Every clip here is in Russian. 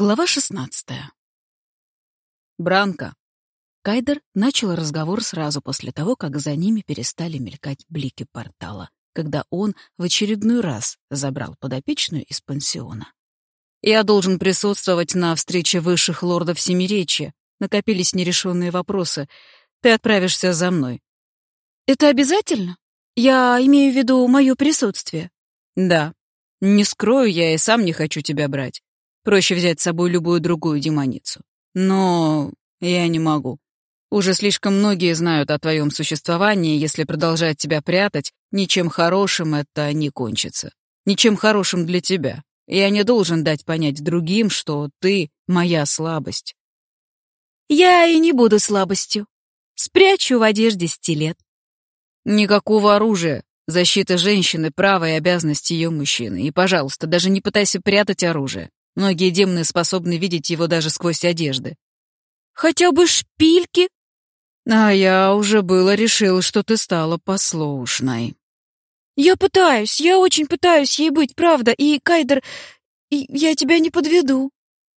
Глава 16. Бранка. Кайдер начал разговор сразу после того, как за ними перестали мелькать блики портала, когда он в очередной раз забрал подопечную из пансиона. «Я должен присутствовать на встрече высших лордов Семиречья. Накопились нерешенные вопросы. Ты отправишься за мной». «Это обязательно? Я имею в виду мое присутствие». «Да. Не скрою, я и сам не хочу тебя брать. Проще взять с собой любую другую демоницу. Но я не могу. Уже слишком многие знают о твоем существовании, если продолжать тебя прятать, ничем хорошим это не кончится. Ничем хорошим для тебя. Я не должен дать понять другим, что ты — моя слабость. Я и не буду слабостью. Спрячу в одежде стилет. Никакого оружия. Защита женщины — право и обязанность ее мужчины. И, пожалуйста, даже не пытайся прятать оружие. Многие демоны способны видеть его даже сквозь одежды. Хотя бы шпильки? А я уже было решил, что ты стала послушной. Я пытаюсь, я очень пытаюсь ей быть, правда, и, Кайдер, и я тебя не подведу.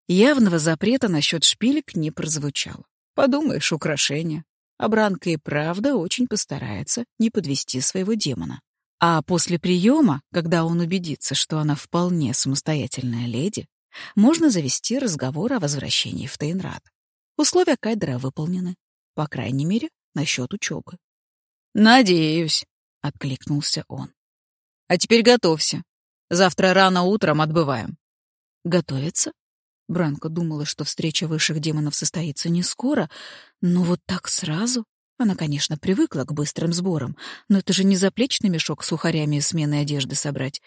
Явного запрета насчет шпилек не прозвучало. Подумаешь, украшение. А Бранка и правда очень постарается не подвести своего демона. А после приема, когда он убедится, что она вполне самостоятельная леди, можно завести разговор о возвращении в Тейнрад. Условия Кайдера выполнены, по крайней мере, насчет учебы. «Надеюсь», — откликнулся он. «А теперь готовься. Завтра рано утром отбываем». «Готовиться?» Бранко думала, что встреча высших демонов состоится не скоро, но вот так сразу. Она, конечно, привыкла к быстрым сборам, но это же не заплечный мешок с сухарями и сменой одежды собрать.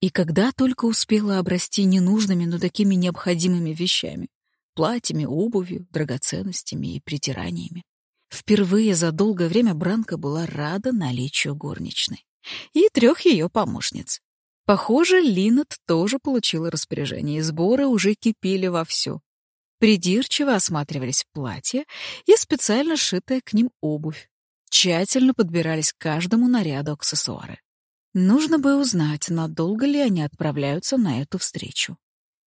И когда только успела обрасти ненужными, но такими необходимыми вещами — платьями, обувью, драгоценностями и притираниями. Впервые за долгое время Бранка была рада наличию горничной и трех ее помощниц. Похоже, Линет тоже получила распоряжение, и сборы уже кипели вовсю. Придирчиво осматривались платья и специально сшитая к ним обувь. Тщательно подбирались к каждому наряду аксессуары. Нужно бы узнать, надолго ли они отправляются на эту встречу.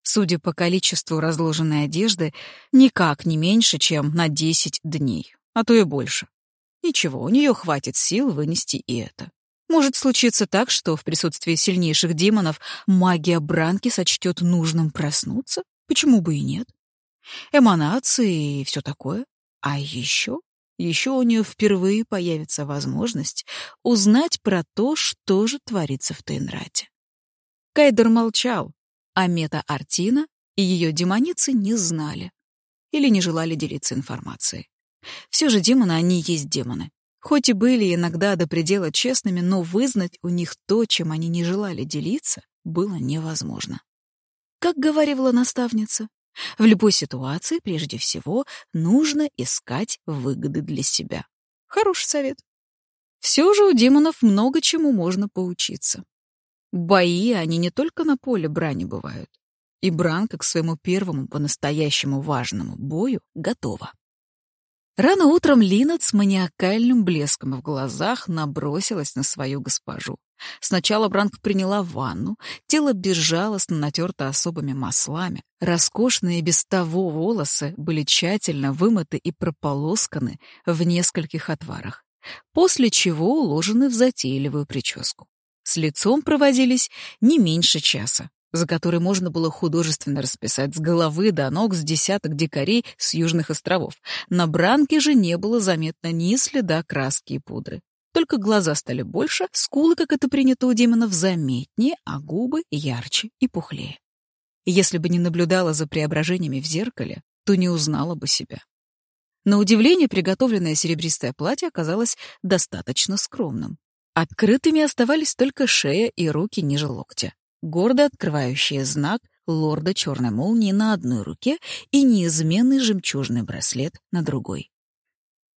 Судя по количеству разложенной одежды, никак не меньше, чем на 10 дней, а то и больше. Ничего, у нее хватит сил вынести и это. Может случиться так, что в присутствии сильнейших демонов магия Бранки сочтет нужным проснуться? Почему бы и нет? Эманации и все такое. А еще еще у нее впервые появится возможность узнать про то, что же творится в Тейнрате. Кайдер молчал, а Мета Артина и ее демоницы не знали или не желали делиться информацией. Все же демоны, они есть демоны. Хоть и были иногда до предела честными, но вызнать у них то, чем они не желали делиться, было невозможно. Как говорила наставница, в любой ситуации, прежде всего, нужно искать выгоды для себя. Хороший совет. Все же у демонов много чему можно поучиться. Бои, они не только на поле брани бывают. И Бранка к своему первому по-настоящему важному бою готова. Рано утром Линет с маниакальным блеском в глазах набросилась на свою госпожу. Сначала Бранк приняла ванну, тело безжалостно натерто особыми маслами, роскошные без того волосы были тщательно вымыты и прополосканы в нескольких отварах, после чего уложены в затейливую прическу. С лицом проводились не меньше часа, за который можно было художественно расписать с головы до ног с десяток дикарей с южных островов. На Бранке же не было заметно ни следа краски и пудры. Только глаза стали больше, скулы, как это принято у демонов, заметнее, а губы ярче и пухлее. Если бы не наблюдала за преображениями в зеркале, то не узнала бы себя. На удивление, приготовленное серебристое платье оказалось достаточно скромным. Открытыми оставались только шея и руки ниже локтя гордо открывающие знак лорда черной молнии на одной руке и неизменный жемчужный браслет на другой.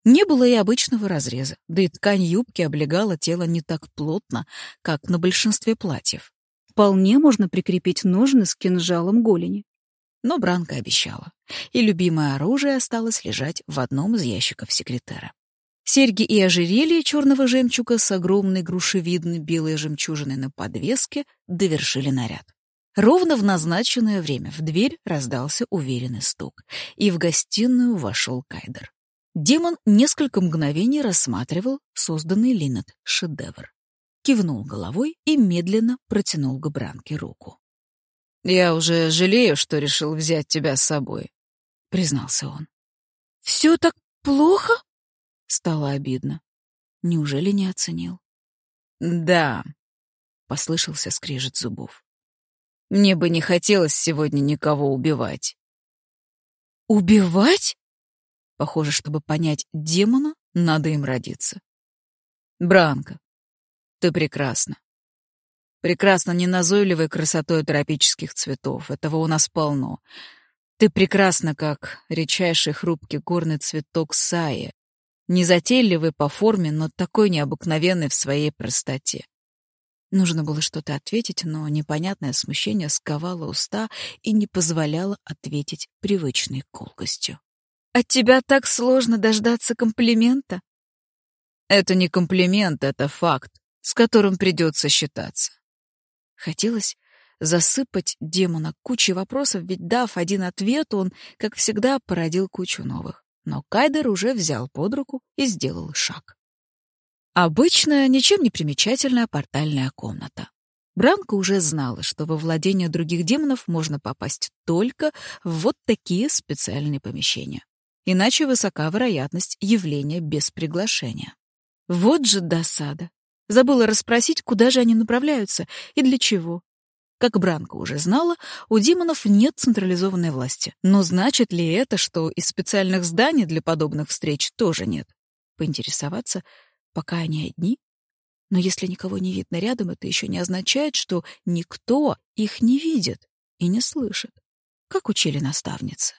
Не было и обычного разреза, да и ткань юбки облегала тело не так плотно, как на большинстве платьев. Вполне можно прикрепить ножны с кинжалом голени. Но Бранка обещала, и любимое оружие осталось лежать в одном из ящиков секретера. Серьги и ожерелье черного жемчуга с огромной грушевидной белой жемчужиной на подвеске довершили наряд. Ровно в назначенное время в дверь раздался уверенный стук, и в гостиную вошел Кайдер. Демон несколько мгновений рассматривал созданный Линнет шедевр. Кивнул головой и медленно протянул к Бранке руку. «Я уже жалею, что решил взять тебя с собой», — признался он. «Все так плохо?» — стало обидно. Неужели не оценил? «Да», — послышался скрежет зубов. «Мне бы не хотелось сегодня никого убивать». «Убивать?» Похоже, чтобы понять демона, надо им родиться. Бранка, ты прекрасна. Прекрасна неназойливой красотой тропических цветов. Этого у нас полно. Ты прекрасна, как редчайший хрупкий горный цветок саи, незатейливый по форме, но такой необыкновенный в своей простоте. Нужно было что-то ответить, но непонятное смущение сковало уста и не позволяло ответить привычной колкостью. От тебя так сложно дождаться комплимента. Это не комплимент, это факт, с которым придется считаться. Хотелось засыпать демона кучей вопросов, ведь дав один ответ, он, как всегда, породил кучу новых. Но Кайдер уже взял под руку и сделал шаг. Обычная, ничем не примечательная портальная комната. Бранка уже знала, что во владение других демонов можно попасть только в вот такие специальные помещения иначе высока вероятность явления без приглашения. Вот же досада. Забыла расспросить, куда же они направляются и для чего. Как Бранка уже знала, у демонов нет централизованной власти. Но значит ли это, что и специальных зданий для подобных встреч тоже нет? Поинтересоваться, пока они одни? Но если никого не видно рядом, это еще не означает, что никто их не видит и не слышит, как учили наставницы.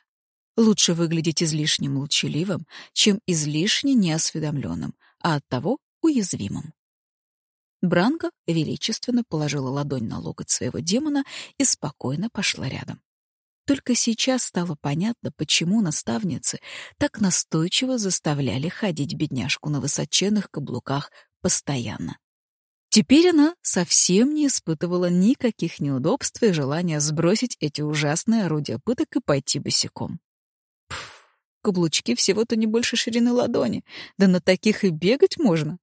Лучше выглядеть излишне молчаливым, чем излишне неосведомленным, а оттого уязвимым. Бранка величественно положила ладонь на локоть своего демона и спокойно пошла рядом. Только сейчас стало понятно, почему наставницы так настойчиво заставляли ходить бедняжку на высоченных каблуках постоянно. Теперь она совсем не испытывала никаких неудобств и желания сбросить эти ужасные орудия пыток и пойти босиком. Каблучки всего-то не больше ширины ладони. Да на таких и бегать можно.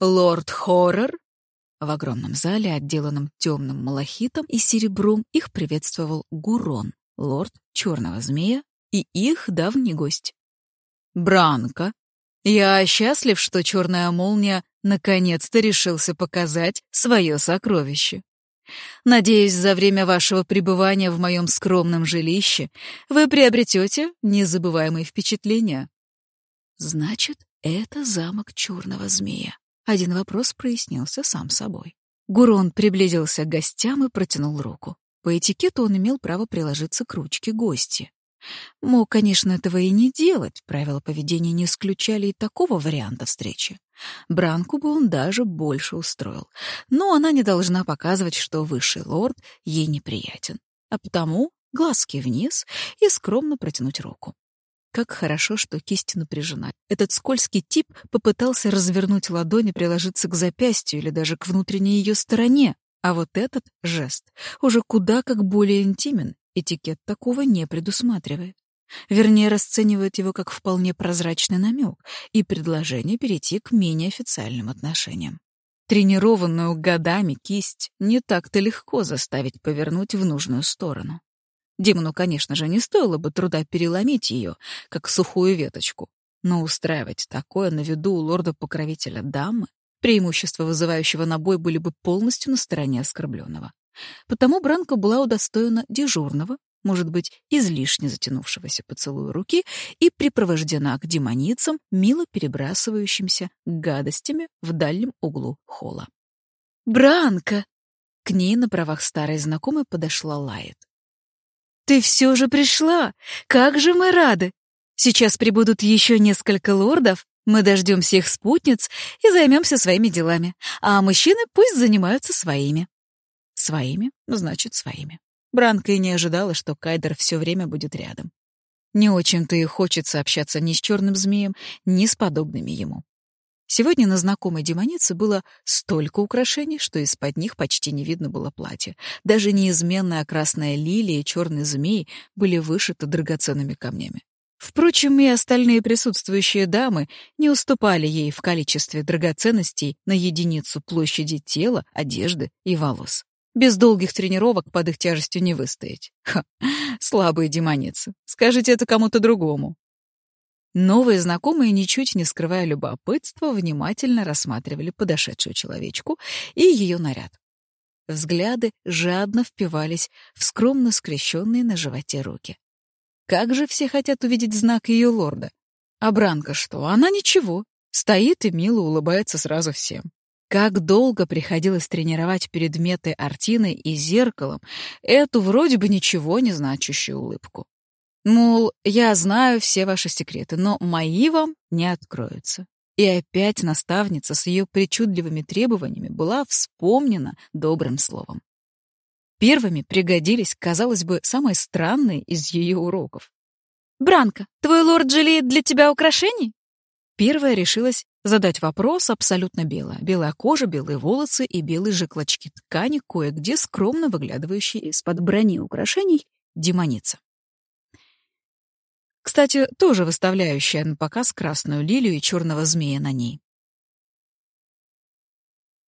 Лорд Хоррор в огромном зале, отделанном темным малахитом и серебром, их приветствовал Гурон, лорд черного змея и их давний гость. Бранка, я счастлив, что черная молния наконец-то решился показать свое сокровище. Надеюсь, за время вашего пребывания в моем скромном жилище вы приобретете незабываемые впечатления. Значит, это замок черного змея. Один вопрос прояснился сам собой. Гурон приблизился к гостям и протянул руку. По этикету он имел право приложиться к ручке гостя. Мог, конечно, этого и не делать, правила поведения не исключали и такого варианта встречи. Бранку бы он даже больше устроил, но она не должна показывать, что высший лорд ей неприятен, а потому глазки вниз и скромно протянуть руку. Как хорошо, что кисть напряжена. Этот скользкий тип попытался развернуть ладонь и приложиться к запястью или даже к внутренней ее стороне, а вот этот жест уже куда как более интимен Этикет такого не предусматривает. Вернее, расценивает его как вполне прозрачный намек и предложение перейти к менее официальным отношениям. Тренированную годами кисть не так-то легко заставить повернуть в нужную сторону. Димону, конечно же, не стоило бы труда переломить ее, как сухую веточку, но устраивать такое на виду у лорда-покровителя дамы, преимущества вызывающего на бой были бы полностью на стороне оскорбленного. Потому Бранка была удостоена дежурного, может быть, излишне затянувшегося поцелуя руки и припровождена к демоницам, мило перебрасывающимся гадостями в дальнем углу холла. «Бранка!» К ней на правах старой знакомой подошла Лайет. «Ты все же пришла! Как же мы рады! Сейчас прибудут еще несколько лордов, мы дождемся их спутниц и займемся своими делами, а мужчины пусть занимаются своими». Своими, значит, своими. Бранка и не ожидала, что Кайдер все время будет рядом. Не очень-то и хочется общаться ни с черным змеем, ни с подобными ему. Сегодня на знакомой демонице было столько украшений, что из-под них почти не видно было платья. Даже неизменная красная лилия и черный змей были вышиты драгоценными камнями. Впрочем, и остальные присутствующие дамы не уступали ей в количестве драгоценностей на единицу площади тела, одежды и волос. Без долгих тренировок под их тяжестью не выстоять. Ха, слабые демоницы. Скажите это кому-то другому. Новые знакомые, ничуть не скрывая любопытства, внимательно рассматривали подошедшую человечку и ее наряд. Взгляды жадно впивались в скромно скрещенные на животе руки. Как же все хотят увидеть знак ее лорда? А Бранка что? Она ничего. Стоит и мило улыбается сразу всем. Как долго приходилось тренировать перед метой Артиной и зеркалом эту вроде бы ничего не значащую улыбку. Мол, я знаю все ваши секреты, но мои вам не откроются. И опять наставница с ее причудливыми требованиями была вспомнена добрым словом. Первыми пригодились, казалось бы, самые странные из ее уроков. «Бранка, твой лорд жалеет для тебя украшений?» Первая решилась задать вопрос абсолютно белая. Белая кожа, белые волосы и белые же клочки ткани, кое-где скромно выглядывающие из-под брони украшений, демоница. Кстати, тоже выставляющая на показ красную лилию и черного змея на ней.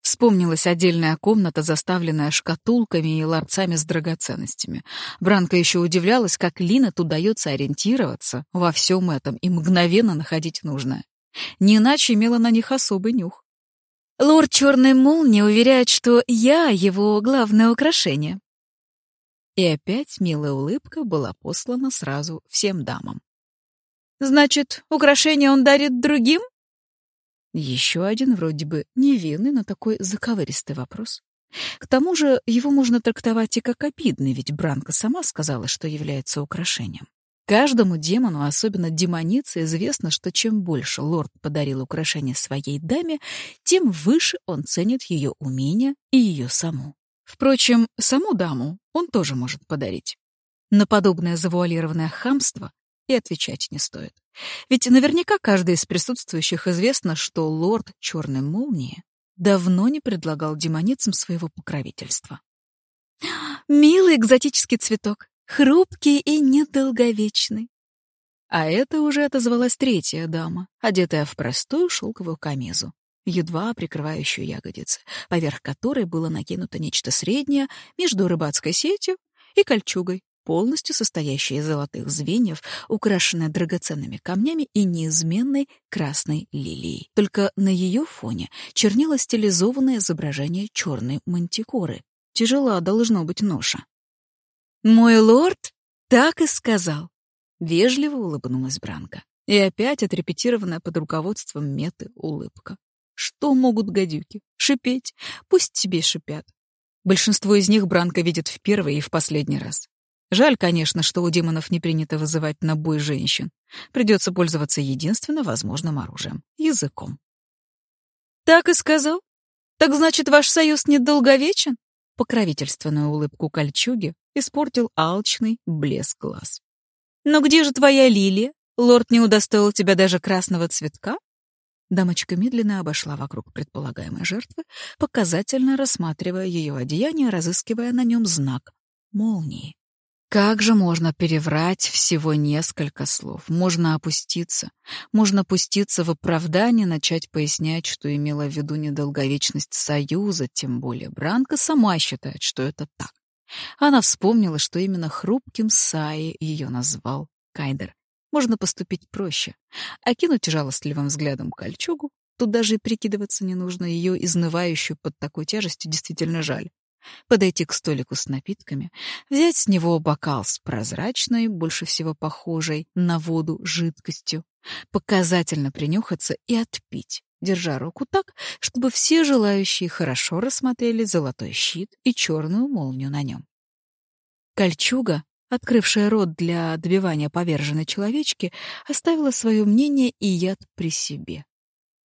Вспомнилась отдельная комната, заставленная шкатулками и ларцами с драгоценностями. Бранка еще удивлялась, как Лина удается ориентироваться во всем этом и мгновенно находить нужное. Не иначе имела на них особый нюх. «Лорд Черной Молнии уверяет, что я его главное украшение», и опять милая улыбка была послана сразу всем дамам. «Значит, украшение он дарит другим?» Еще один вроде бы невинный, но такой заковыристый вопрос. К тому же его можно трактовать и как обидный, ведь Бранка сама сказала, что является украшением. Каждому демону, особенно демонице, известно, что чем больше лорд подарил украшение своей даме, тем выше он ценит ее умения и ее саму. Впрочем, саму даму он тоже может подарить. На подобное завуалированное хамство и отвечать не стоит. Ведь наверняка каждый из присутствующих известно, что лорд Черной Молнии давно не предлагал демоницам своего покровительства. «Милый экзотический цветок, хрупкий и недолговечный». А это уже отозвалась третья дама, одетая в простую шелковую камизу едва прикрывающую ягодицы, поверх которой было накинуто нечто среднее между рыбацкой сетью и кольчугой, полностью состоящей из золотых звеньев, украшенная драгоценными камнями и неизменной красной лилией. Только на ее фоне чернело стилизованное изображение черной мантикоры. Тяжела должно быть ноша. «Мой лорд так и сказал», — вежливо улыбнулась Бранка. И опять отрепетированная под руководством Меты улыбка. Что могут гадюки? Шипеть? Пусть себе шипят. Большинство из них Бранка видит в первый и в последний раз. Жаль, конечно, что у демонов не принято вызывать на бой женщин. Придется пользоваться единственно возможным оружием — языком. «Так и сказал? Так значит, ваш союз недолговечен?» Покровительственную улыбку кольчуги испортил алчный блеск глаз. «Но где же твоя лилия? Лорд не удостоил тебя даже красного цветка?» Дамочка медленно обошла вокруг предполагаемой жертвы, показательно рассматривая ее одеяние, разыскивая на нем знак молнии. Как же можно переврать всего несколько слов? Можно опуститься. Можно пуститься в оправдание, начать пояснять, что имела в виду недолговечность союза, тем более Бранка сама считает, что это так. Она вспомнила, что именно хрупким Саи ее назвал Кайдер. Можно поступить проще. Окинуть жалостливым взглядом кольчугу, тут даже и прикидываться не нужно, ее изнывающую под такой тяжестью действительно жаль. Подойти к столику с напитками, взять с него бокал с прозрачной, больше всего похожей на воду, жидкостью, показательно принюхаться и отпить, держа руку так, чтобы все желающие хорошо рассмотрели золотой щит и черную молнию на нем. Кольчуга открывшая рот для добивания поверженной человечки, оставила свое мнение и яд при себе.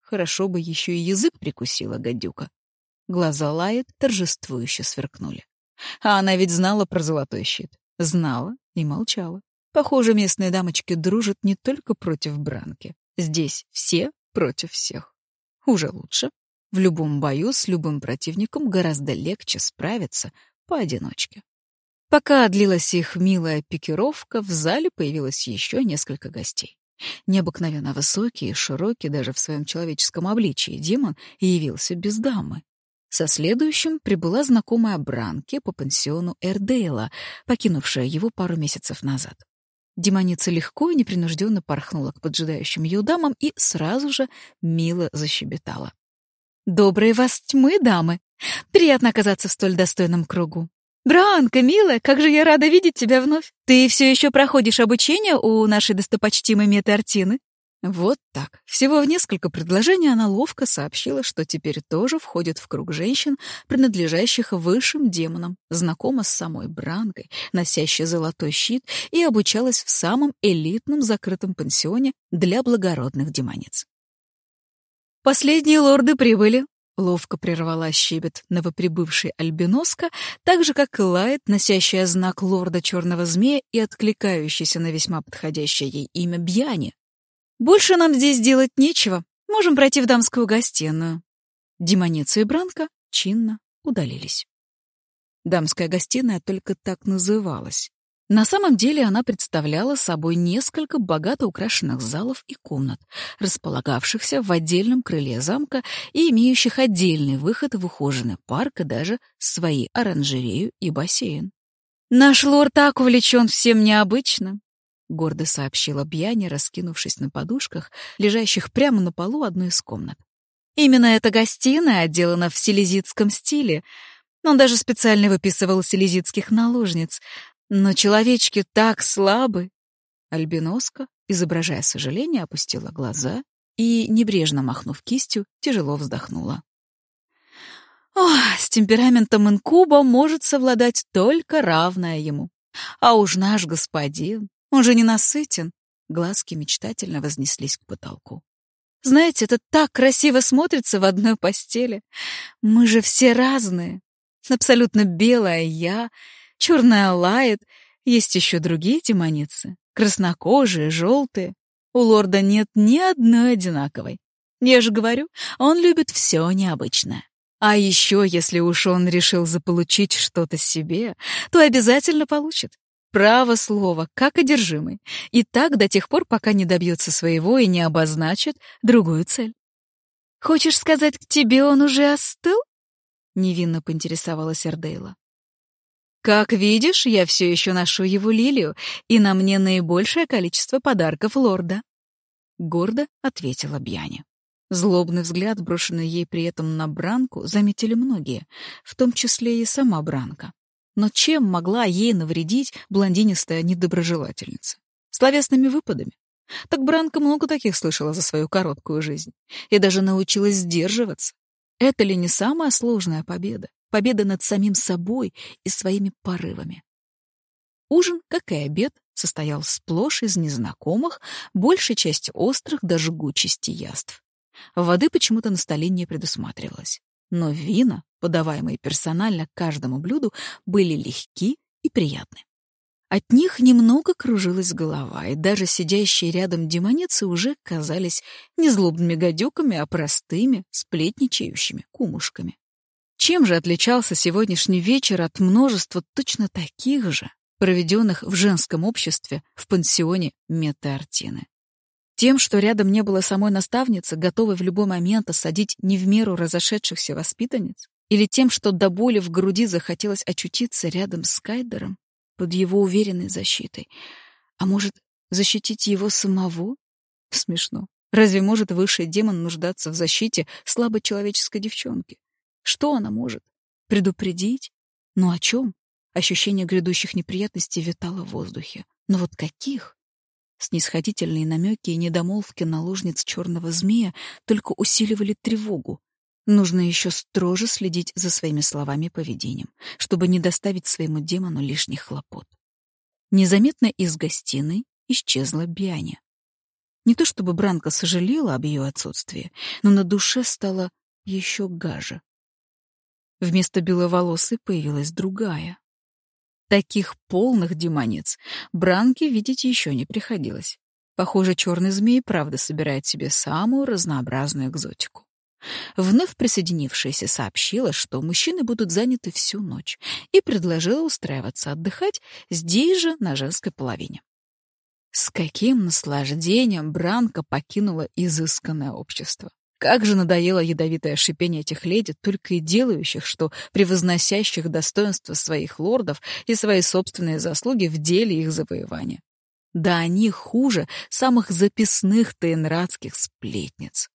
Хорошо бы еще и язык прикусила гадюка. Глаза Лает торжествующе сверкнули. А она ведь знала про золотой щит. Знала и молчала. Похоже, местные дамочки дружат не только против Бранки. Здесь все против всех. Уже лучше. В любом бою с любым противником гораздо легче справиться поодиночке. Пока длилась их милая пикировка, в зале появилось еще несколько гостей. Необыкновенно высокий и широкий даже в своем человеческом обличии демон явился без дамы. Со следующим прибыла знакомая Бранки по пансиону Эрдейла, покинувшая его пару месяцев назад. Демоница легко и непринужденно порхнула к поджидающим ее дамам и сразу же мило защебетала. «Добрые вас тьмы, дамы! Приятно оказаться в столь достойном кругу. Бранка, милая, как же я рада видеть тебя вновь! Ты все еще проходишь обучение у нашей достопочтимой Меты Артины?» Вот так. Всего в несколько предложений она ловко сообщила, что теперь тоже входит в круг женщин, принадлежащих высшим демонам, знакома с самой Бранкой, носящей золотой щит, и обучалась в самом элитном закрытом пансионе для благородных демониц. «Последние лорды прибыли», — ловко прервала щебет новоприбывший альбиноска, так же, как и Лайт, носящая знак лорда черного змея и откликающийся на весьма подходящее ей имя Бьяни, больше нам здесь делать нечего. Можем пройти в дамскую гостиную. Демоница и Бранка чинно удалились. Дамская гостиная только так называлась. На самом деле она представляла собой несколько богато украшенных залов и комнат, располагавшихся в отдельном крыле замка и имеющих отдельный выход в ухоженный парк и даже свои оранжерею и бассейн. «Наш лорд так увлечен всем необычным, — гордо сообщила Бьяни, раскинувшись на подушках, лежащих прямо на полу одной из комнат. «Именно эта гостиная отделана в селезитском стиле. Он даже специально выписывал селезитских наложниц. Но человечки так слабы!» Альбиноска, изображая сожаление, опустила глаза и, небрежно махнув кистью, тяжело вздохнула. Ох, с темпераментом инкуба может совладать только равная ему. А уж наш господин, он же не насытен. Глазки мечтательно вознеслись к потолку. Знаете, это так красиво смотрится в одной постели. Мы же все разные. Абсолютно белая я, черная лает. Есть еще другие демоницы. Краснокожие, желтые. У лорда нет ни одной одинаковой. Я же говорю, он любит все необычное. А еще, если уж он решил заполучить что-то себе, то обязательно получит. Право слово, как одержимый. И так до тех пор, пока не добьется своего и не обозначит другую цель. «Хочешь сказать, к тебе он уже остыл?» — невинно поинтересовалась Эрдейла. «Как видишь, я все еще ношу его лилию, и на мне наибольшее количество подарков лорда», — гордо ответила Бьяни. Злобный взгляд, брошенный ей при этом на Бранку, заметили многие, в том числе и сама Бранка. Но чем могла ей навредить блондинистая недоброжелательница? Словесными выпадами. Так Бранка много таких слышала за свою короткую жизнь. И даже научилась сдерживаться. Это ли не самая сложная победа? Победа над самим собой и своими порывами. Ужин, как и обед, состоял сплошь из незнакомых, большей части острых до жгучести яств. Воды почему-то на столе не предусматривалось. Но вина, подаваемые персонально к каждому блюду, были легки и приятны. От них немного кружилась голова, и даже сидящие рядом демоницы уже казались не злобными гадюками, а простыми, сплетничающими кумушками. Чем же отличался сегодняшний вечер от множества точно таких же, проведенных в женском обществе в пансионе Меты Артины? Тем, что рядом не было самой наставницы, готовой в любой момент осадить не в меру разошедшихся воспитанниц? Или тем, что до боли в груди захотелось очутиться рядом с Кайдером, под его уверенной защитой? А может, защитить его самого? Смешно. Разве может высший демон нуждаться в защите слабой человеческой девчонки? Что она может? Предупредить? Но о чем? Ощущение грядущих неприятностей витало в воздухе. Но вот каких? Снисходительные намеки и недомолвки наложниц черного змея только усиливали тревогу. Нужно еще строже следить за своими словами и поведением, чтобы не доставить своему демону лишних хлопот. Незаметно из гостиной исчезла Бианя. Не то чтобы Бранка сожалела об ее отсутствии, но на душе стало еще гаже. Вместо беловолосой появилась другая. Таких полных демонец Бранке видеть еще не приходилось. Похоже, черный змей правда собирает себе самую разнообразную экзотику. Вновь присоединившаяся сообщила, что мужчины будут заняты всю ночь, и предложила устраиваться отдыхать здесь же, на женской половине. С каким наслаждением Бранка покинула изысканное общество. Как же надоело ядовитое шипение этих леди, только и делающих, что превозносящих достоинства своих лордов и свои собственные заслуги в деле их завоевания. Да они хуже самых записных тейнрадских сплетниц.